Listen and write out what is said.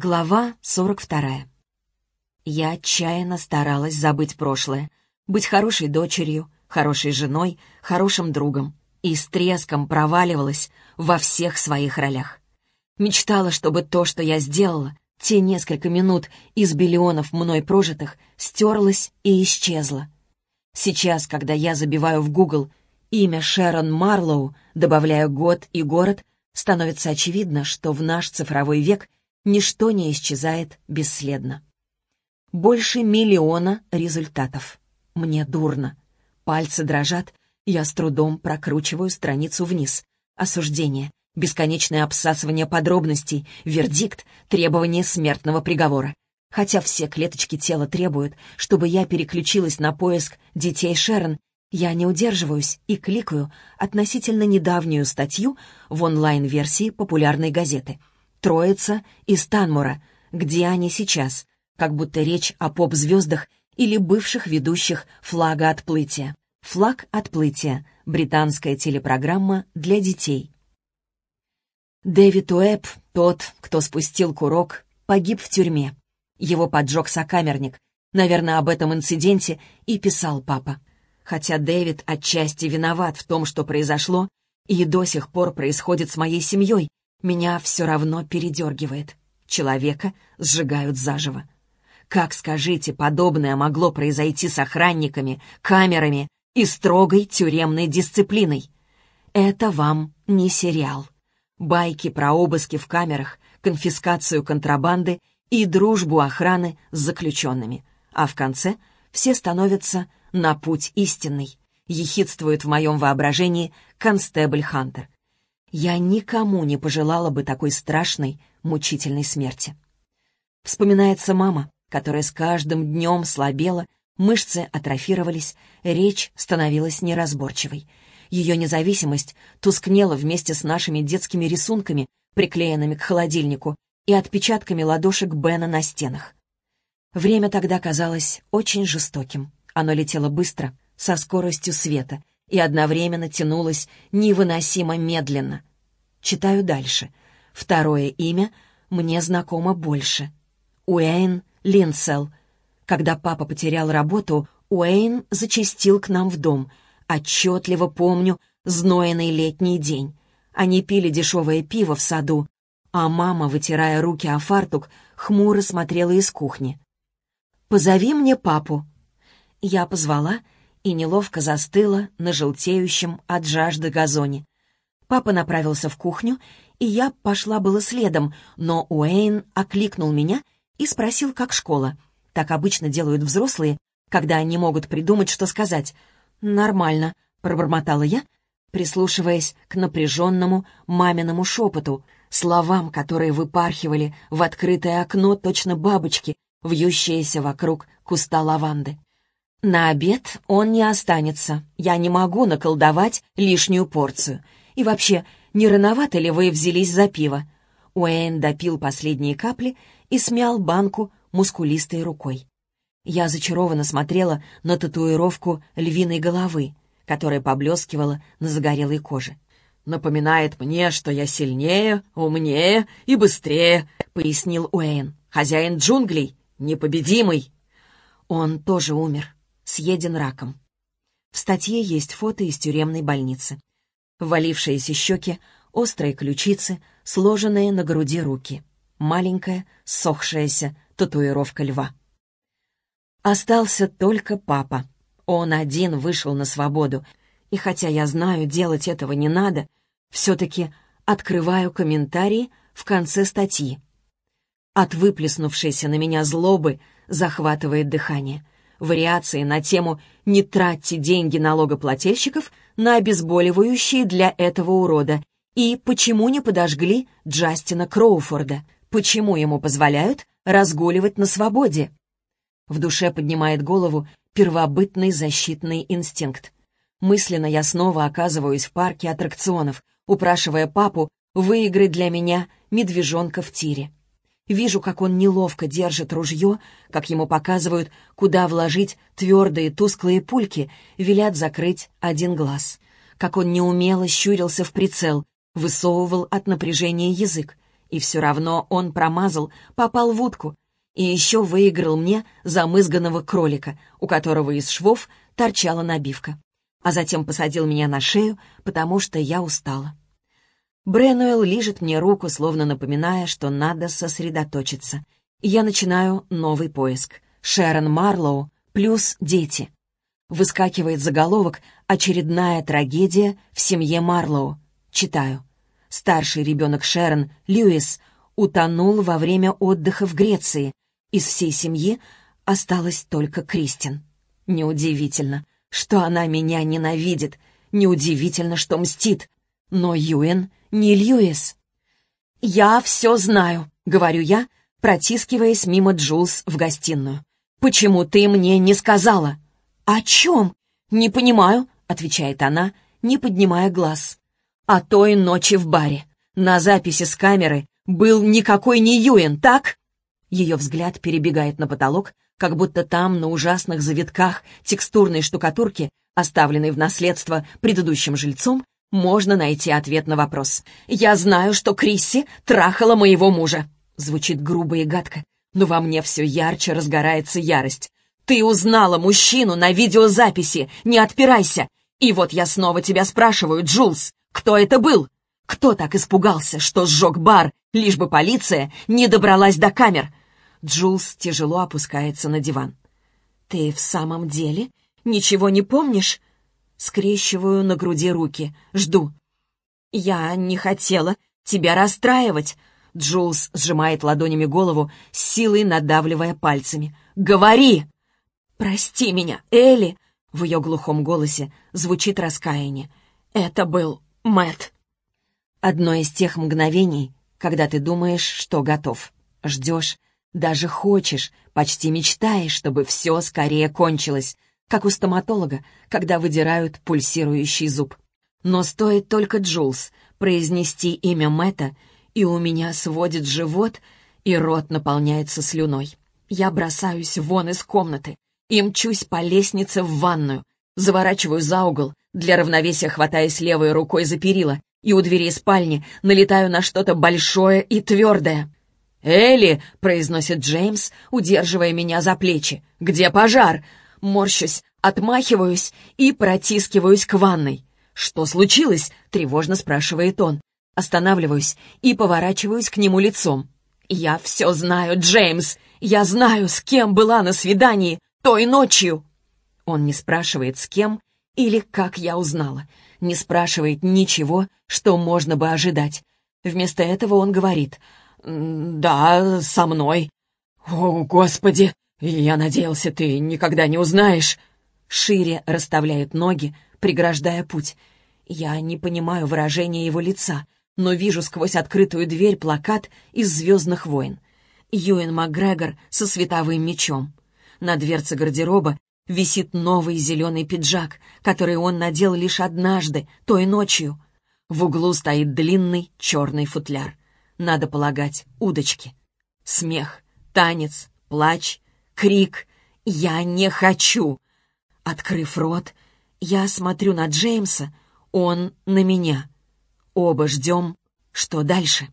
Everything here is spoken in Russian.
Глава 42. Я отчаянно старалась забыть прошлое, быть хорошей дочерью, хорошей женой, хорошим другом, и с треском проваливалась во всех своих ролях. Мечтала, чтобы то, что я сделала, те несколько минут из биллионов мной прожитых, стерлось и исчезло. Сейчас, когда я забиваю в Google имя Шерон Марлоу, добавляю год и город, становится очевидно, что в наш цифровой век ничто не исчезает бесследно. Больше миллиона результатов. Мне дурно. Пальцы дрожат, я с трудом прокручиваю страницу вниз. Осуждение, бесконечное обсасывание подробностей, вердикт, требование смертного приговора. Хотя все клеточки тела требуют, чтобы я переключилась на поиск детей Шерон, я не удерживаюсь и кликаю относительно недавнюю статью в онлайн-версии популярной газеты — Троица из Танмура. Где они сейчас? Как будто речь о поп-звездах или бывших ведущих флага отплытия. Флаг отплытия. Британская телепрограмма для детей. Дэвид Уэбб, тот, кто спустил курок, погиб в тюрьме. Его поджег сокамерник. Наверное, об этом инциденте и писал папа. Хотя Дэвид отчасти виноват в том, что произошло, и до сих пор происходит с моей семьей, меня все равно передергивает. Человека сжигают заживо. Как, скажите, подобное могло произойти с охранниками, камерами и строгой тюремной дисциплиной? Это вам не сериал. Байки про обыски в камерах, конфискацию контрабанды и дружбу охраны с заключенными. А в конце все становятся на путь истинный. Ехидствует в моем воображении констебль Хантер. Я никому не пожелала бы такой страшной, мучительной смерти. Вспоминается мама, которая с каждым днем слабела, мышцы атрофировались, речь становилась неразборчивой. Ее независимость тускнела вместе с нашими детскими рисунками, приклеенными к холодильнику, и отпечатками ладошек Бена на стенах. Время тогда казалось очень жестоким. Оно летело быстро, со скоростью света, и одновременно тянулось невыносимо медленно. Читаю дальше. Второе имя мне знакомо больше. Уэйн Линсел. Когда папа потерял работу, Уэйн зачастил к нам в дом. Отчетливо помню знойный летний день. Они пили дешевое пиво в саду, а мама, вытирая руки о фартук, хмуро смотрела из кухни. «Позови мне папу». Я позвала — и неловко застыла на желтеющем от жажды газоне. Папа направился в кухню, и я пошла было следом, но Уэйн окликнул меня и спросил, как школа. Так обычно делают взрослые, когда они могут придумать, что сказать. «Нормально», — пробормотала я, прислушиваясь к напряженному маминому шепоту, словам, которые выпархивали в открытое окно точно бабочки, вьющиеся вокруг куста лаванды. На обед он не останется. Я не могу наколдовать лишнюю порцию. И вообще, не рановато ли вы взялись за пиво?» Уэйн допил последние капли и смял банку мускулистой рукой. Я зачарованно смотрела на татуировку львиной головы, которая поблескивала на загорелой коже. «Напоминает мне, что я сильнее, умнее и быстрее», — пояснил Уэйн. «Хозяин джунглей, непобедимый». Он тоже умер съеден раком. В статье есть фото из тюремной больницы. Валившиеся щеки, острые ключицы, сложенные на груди руки. Маленькая, сохшаяся татуировка льва. Остался только папа. Он один вышел на свободу, и хотя я знаю, делать этого не надо, все-таки открываю комментарии в конце статьи. От выплеснувшейся на меня злобы захватывает дыхание вариации на тему «Не тратьте деньги налогоплательщиков на обезболивающие для этого урода» и «Почему не подожгли Джастина Кроуфорда? Почему ему позволяют разгуливать на свободе?» В душе поднимает голову первобытный защитный инстинкт. Мысленно я снова оказываюсь в парке аттракционов, упрашивая папу выиграть для меня медвежонка в тире. Вижу, как он неловко держит ружье, как ему показывают, куда вложить твердые тусклые пульки, велят закрыть один глаз. Как он неумело щурился в прицел, высовывал от напряжения язык. И все равно он промазал, попал в утку. И еще выиграл мне замызганного кролика, у которого из швов торчала набивка. А затем посадил меня на шею, потому что я устала. Бренуэлл лижет мне руку, словно напоминая, что надо сосредоточиться. Я начинаю новый поиск. Шерон Марлоу плюс дети. Выскакивает заголовок «Очередная трагедия в семье Марлоу». Читаю. Старший ребенок Шерон, Льюис, утонул во время отдыха в Греции. Из всей семьи осталась только Кристин. Неудивительно, что она меня ненавидит. Неудивительно, что мстит. Но Юэн не Льюис. «Я все знаю», — говорю я, протискиваясь мимо Джулс в гостиную. «Почему ты мне не сказала?» «О чем?» «Не понимаю», — отвечает она, не поднимая глаз. «О той ночи в баре. На записи с камеры был никакой не Юэн, так?» Ее взгляд перебегает на потолок, как будто там, на ужасных завитках текстурной штукатурки, оставленной в наследство предыдущим жильцом, можно найти ответ на вопрос. «Я знаю, что Крисси трахала моего мужа». Звучит грубо и гадко, но во мне все ярче разгорается ярость. Ты узнала мужчину на видеозаписи, не отпирайся. И вот я снова тебя спрашиваю, Джулс, кто это был? Кто так испугался, что сжег бар, лишь бы полиция не добралась до камер? Джулс тяжело опускается на диван. Ты в самом деле ничего не помнишь? Скрещиваю на груди руки, жду. Я не хотела тебя расстраивать. Джулс сжимает ладонями голову, силой надавливая пальцами. «Говори!» «Прости меня, Элли!» В ее глухом голосе звучит раскаяние. «Это был Мэтт. Одно из тех мгновений, когда ты думаешь, что готов. Ждешь, даже хочешь, почти мечтаешь, чтобы все скорее кончилось, как у стоматолога, когда выдирают пульсирующий зуб. Но стоит только Джулс произнести имя Мэтта, и у меня сводит живот, и рот наполняется слюной. Я бросаюсь вон из комнаты и мчусь по лестнице в ванную. Заворачиваю за угол, для равновесия хватаясь левой рукой за перила, и у двери спальни налетаю на что-то большое и твердое. «Элли!» — произносит Джеймс, удерживая меня за плечи. «Где пожар?» Морщусь, отмахиваюсь и протискиваюсь к ванной. «Что случилось?» — тревожно спрашивает он. Останавливаюсь и поворачиваюсь к нему лицом. «Я все знаю, Джеймс! Я знаю, с кем была на свидании той ночью!» Он не спрашивает, с кем или как я узнала. Не спрашивает ничего, что можно бы ожидать. Вместо этого он говорит «Да, со мной». «О, Господи! Я надеялся, ты никогда не узнаешь». Шире расставляет ноги, преграждая путь. Я не понимаю выражения его лица, но вижу сквозь открытую дверь плакат из «Звездных войн». Юэн Макгрегор со световым мечом. На дверце гардероба висит новый зеленый пиджак, который он надел лишь однажды, той ночью. В углу стоит длинный черный футляр. Надо полагать, удочки. Смех, танец, плач, крик. «Я не хочу!» Открыв рот, я смотрю на Джеймса, он на меня. Оба ждем, что дальше.